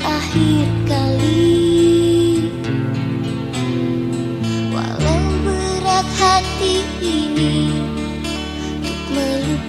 terakhir kali. Walau berat hati ini Untuk